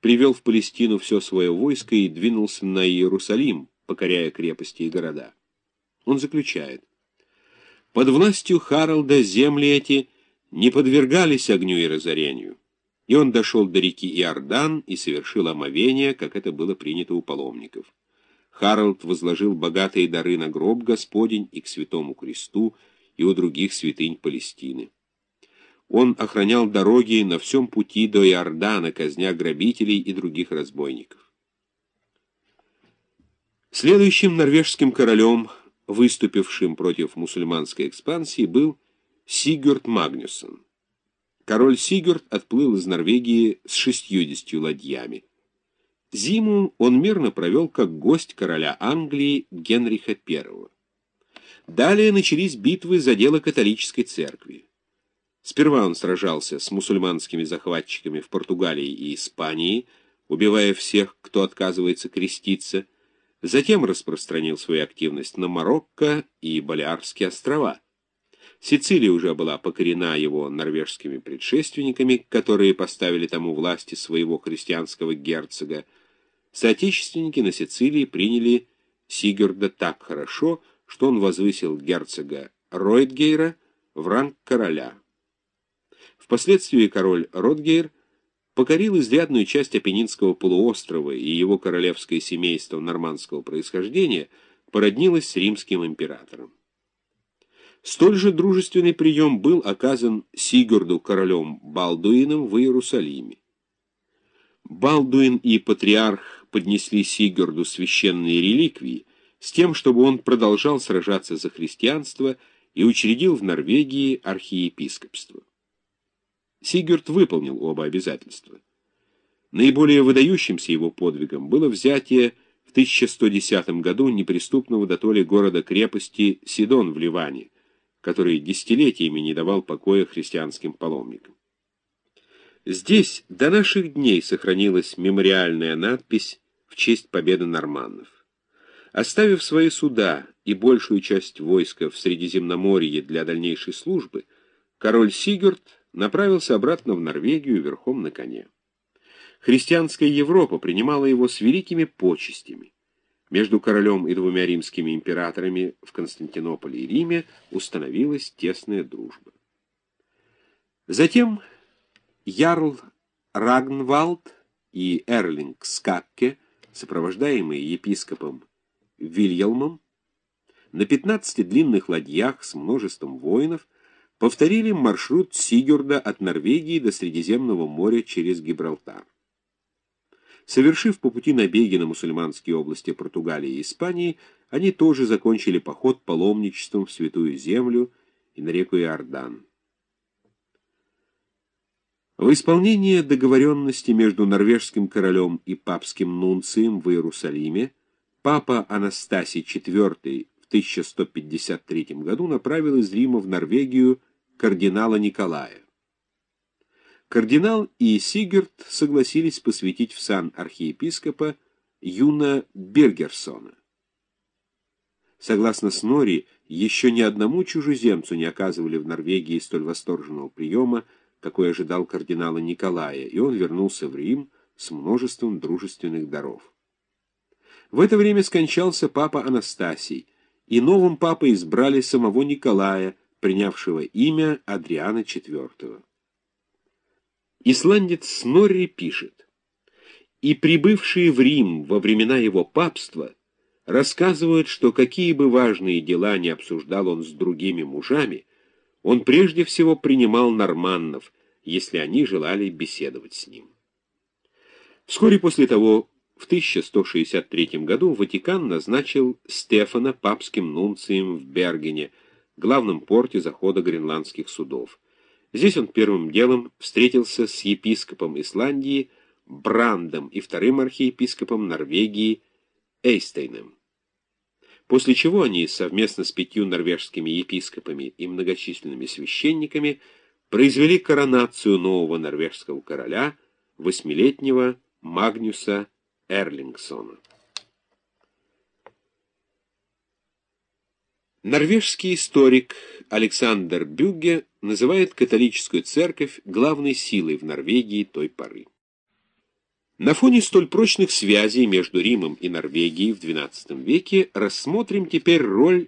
привел в Палестину все свое войско и двинулся на Иерусалим, покоряя крепости и города. Он заключает. Под властью Харалда земли эти не подвергались огню и разорению, и он дошел до реки Иордан и совершил омовение, как это было принято у паломников. Харалд возложил богатые дары на гроб Господень и к святому кресту, и у других святынь Палестины. Он охранял дороги на всем пути до Иордана, казня грабителей и других разбойников. Следующим норвежским королем, выступившим против мусульманской экспансии, был Сигурд Магнюсон. Король Сигурд отплыл из Норвегии с шестьюдесятью ладьями. Зиму он мирно провел как гость короля Англии Генриха I. Далее начались битвы за дело католической церкви. Сперва он сражался с мусульманскими захватчиками в Португалии и Испании, убивая всех, кто отказывается креститься, затем распространил свою активность на Марокко и Балиарские острова. Сицилия уже была покорена его норвежскими предшественниками, которые поставили тому власти своего христианского герцога. Соотечественники на Сицилии приняли Сигурда так хорошо, что он возвысил герцога Ройтгейра в ранг короля. Впоследствии король Ротгейр покорил изрядную часть Апеннинского полуострова, и его королевское семейство нормандского происхождения породнилось с римским императором. Столь же дружественный прием был оказан Сигурду королем Балдуином в Иерусалиме. Балдуин и патриарх поднесли Сигурду священные реликвии с тем, чтобы он продолжал сражаться за христианство и учредил в Норвегии архиепископство. Сигурд выполнил оба обязательства. Наиболее выдающимся его подвигом было взятие в 1110 году неприступного до города-крепости Сидон в Ливане, который десятилетиями не давал покоя христианским паломникам. Здесь до наших дней сохранилась мемориальная надпись в честь победы норманнов. Оставив свои суда и большую часть войска в Средиземноморье для дальнейшей службы, король Сигурд направился обратно в Норвегию верхом на коне. Христианская Европа принимала его с великими почестями. Между королем и двумя римскими императорами в Константинополе и Риме установилась тесная дружба. Затем Ярл Рагнвалд и Эрлинг Скакке, сопровождаемые епископом Вильялмом, на 15 длинных ладьях с множеством воинов повторили маршрут Сигюрда от Норвегии до Средиземного моря через Гибралтар. Совершив по пути набеги на мусульманские области Португалии и Испании, они тоже закончили поход паломничеством в Святую Землю и на реку Иордан. В исполнение договоренности между норвежским королем и папским нунцием в Иерусалиме папа Анастасий IV в 1153 году направил из Рима в Норвегию кардинала Николая. Кардинал и Сигурд согласились посвятить в сан архиепископа Юна Бергерсона. Согласно Снори, еще ни одному чужеземцу не оказывали в Норвегии столь восторженного приема, какой ожидал кардинала Николая, и он вернулся в Рим с множеством дружественных даров. В это время скончался папа Анастасий, и новым папой избрали самого Николая, принявшего имя Адриана IV. Исландец Снорри пишет, «И прибывшие в Рим во времена его папства рассказывают, что какие бы важные дела не обсуждал он с другими мужами, он прежде всего принимал норманнов, если они желали беседовать с ним». Вскоре после того, в 1163 году, Ватикан назначил Стефана папским нунцием в Бергене, главном порте захода гренландских судов. Здесь он первым делом встретился с епископом Исландии Брандом и вторым архиепископом Норвегии Эйстейном. После чего они совместно с пятью норвежскими епископами и многочисленными священниками произвели коронацию нового норвежского короля, восьмилетнего Магнюса Эрлингсона. Норвежский историк Александр Бюгге называет католическую церковь главной силой в Норвегии той поры. На фоне столь прочных связей между Римом и Норвегией в XII веке рассмотрим теперь роль